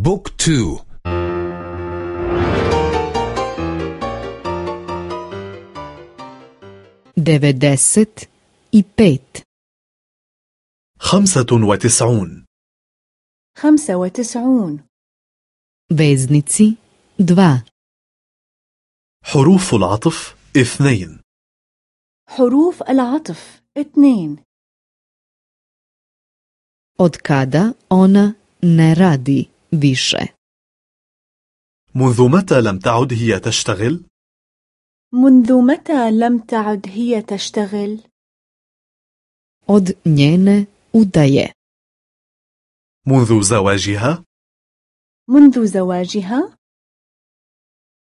بوك تو. i pet خمسة وتسعون. خمسة وتسعون. veznici dva حروف العطف اثنين. حروف العطف اثنين. od kada ona ne radi više منذ متى لم تعد هي تشتغل؟ منذ متى لم تعد هي تشتغل؟ od njene udaje منذ زواجها؟ منذ زواجها؟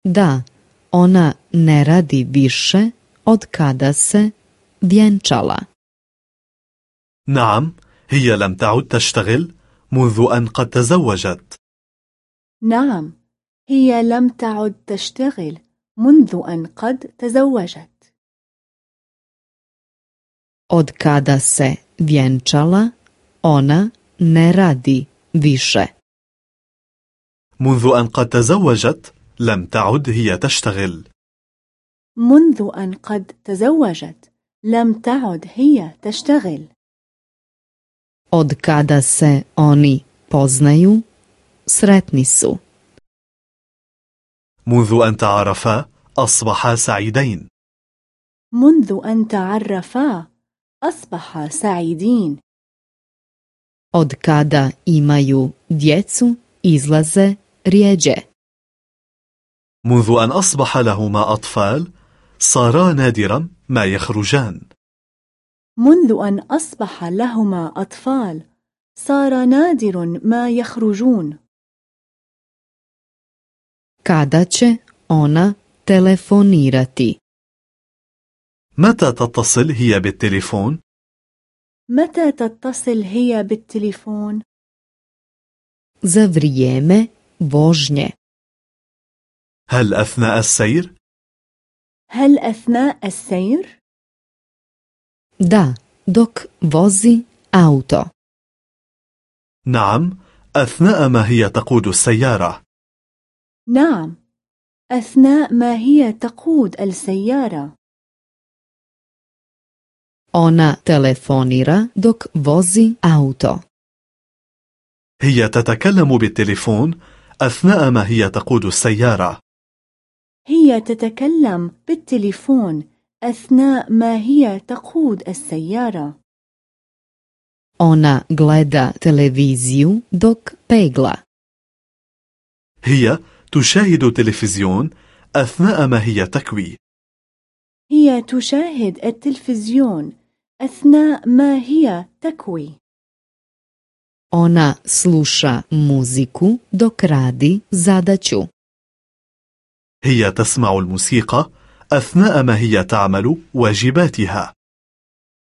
da ona ne radi više od kada se vjenčala نعم هي لم تعد تشتغل منذ أن قد تزوجت. نعم هي لم تعد تشتغل منذ أن قد تزوجت. Od kada se vjenčala ona ne radi više. منذ أن قد تزوجت لم تعد هي تشتغل. منذ أن قد تزوجت لم تعد هي تشتغل. Od kada se oni poznaju sretni su. منذ أن تعرفا أصبحا سعيدين. منذ أن تعرفا أصبحا سعيدين. Od kada imaju djecu izlaze rijeđe منذ أن أصبح لهما أطفال صارا نادرا ما يخرجان. منذ أن أصبح لهما أطفال صار نادر ما يخرجون kada će ona telefonirati متى تتصل هي بالتليفون؟ متى تتصل هي بالتليفون؟ za vrijeme vožnje هل أثناء السير؟ هل أثناء السير؟ Da dok vozi auto. نعم أثناء ما هي تقود السيارة. نعم أثناء ما هي تقود السيارة. Ona telefonira dok vozi auto. هي تتكلم بالتليفون أثناء ما هي تقود السيارة. هي تتكلم بالتليفون أثناء ما هي تقود السيارة. Ona gleda televiziju dok pegla. هي تشاهد تلفزيون أثناء ما هي تكوي. هي تشاهد التلفزيون أثناء ما هي تكوي. Ona sluša muziku dok radi zadaću. هي تسمع الموسيقى أثناء ما هي تعمل واجباتها.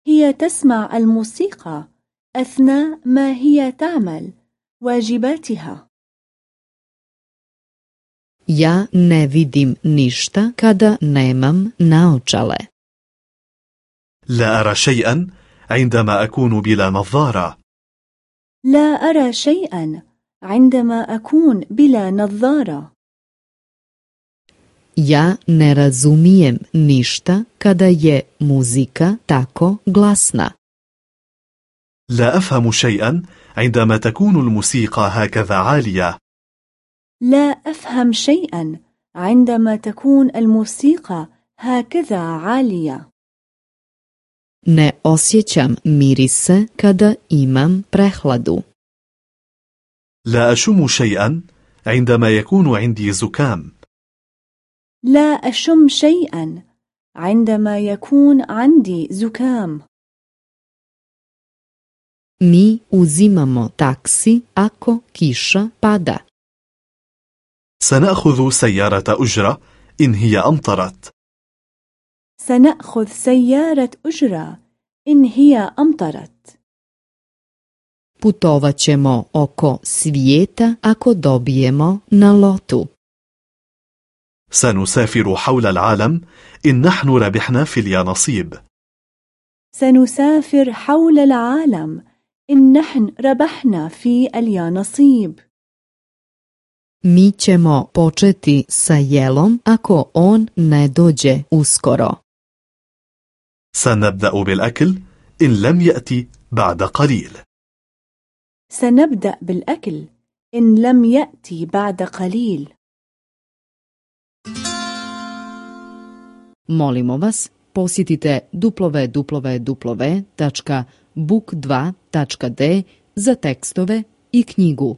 هي تسمع الموسيقى أثناء ما هي تعمل واجباتها. Ja ne vidim ništa kada nemam naočale. لا أرى شيئا عندما أكون بلا نظارة. لا أرى شيئا عندما أكون بلا نظارة. Ja ne razumijem ništa kada je muzika tako glasna. لا أفهم شيئا عندما تكون الموسيقى هكذا عالية. لا أفهم شيئا عندما تكون الموسيقى هكذا عالية. Ne osjećam mirise kada imam prehladu. لا أشم شيئا عندما يكون عندي زكام. لا أشم شيئا عندما يكون عندي زكام. Mi uzimamo taksi ako kiša pada. سنأخذ سيارة أجرة إن هي أمطرت. سنأخذ سيارة أجرة إن هي أمطرت. Putovat ćemo oko svijeta ako dobijemo na lotu. سنسافر حول العالم. إن نحن ربحنا في اليانصيب. سنسافر حول العالم. إن نحن ربحنا في اليانصيب. Mi ćemo početi sa jelom ako on ne dođe uskoro. سنبدأ بالأكل. إن لم يأتي بعد قليل. سنبدأ بالأكل. إن لم يأتي بعد قليل. Molimo vas, posjetite www.book2.d za tekstove i knjigu